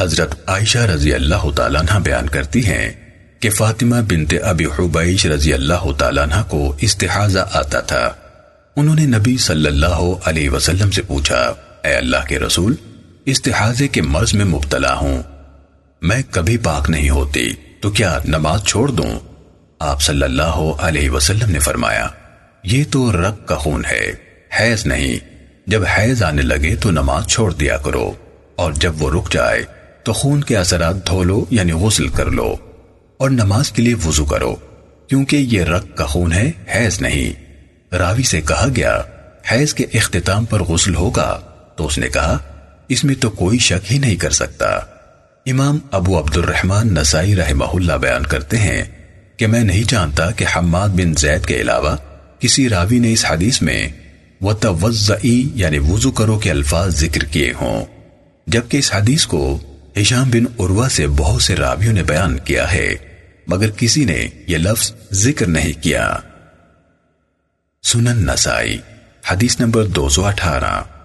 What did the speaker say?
حضرت عائشہ رضی اللہ تعالیٰ عنہ بیان کرتی ہیں کہ فاطمہ بنت ابی حبیش رضی اللہ تعالیٰ عنہ کو استحاضہ آتا تھا۔ انہوں نے نبی صلی اللہ علیہ وسلم سے پوچھا، اے اللہ کے رسول، استحاضے کے مرض میں مبتلا ہوں۔ میں کبھی پاک نہیں ہوتی، تو کیا نماز چھوڑ دوں؟ آپ صلی اللہ علیہ وسلم نے فرمایا، یہ تو رگ کا خون ہے، حیض نہیں۔ جب حیض آنے لگے تو نماز چھوڑ دیا کرو، اور جب وہ رک جائے تو خون کے اثرات دھو لو یعنی غسل کر لو، اور نماز کے لیے وضو کرو، کیونکہ یہ رگ کا خون ہے، حیض نہیں۔ راوی سے کہا گیا، حیض کے اختتام پر غسل ہوگا۔ تو اس نے کہا، اس میں تو کوئی شک ہی نہیں کر سکتا۔ امام ابو عبد الرحمن نسائی رحمہ اللہ بیان کرتے ہیں کہ میں نہیں جانتا کہ حماد بن زید کے علاوہ کسی راوی نے اس حدیث میں وَتَوَزَّعِي یعنی وضو کرو کے الفاظ ذکر کیے ہوں، جبکہ اس حدیث کو ہشام بن عروہ سے بہت سے راویوں نے بیان کیا ہے، مگر کسی نے یہ لفظ ذکر نہیں کیا۔ سنن نسائی، حدیث نمبر دو سو اٹھارہ۔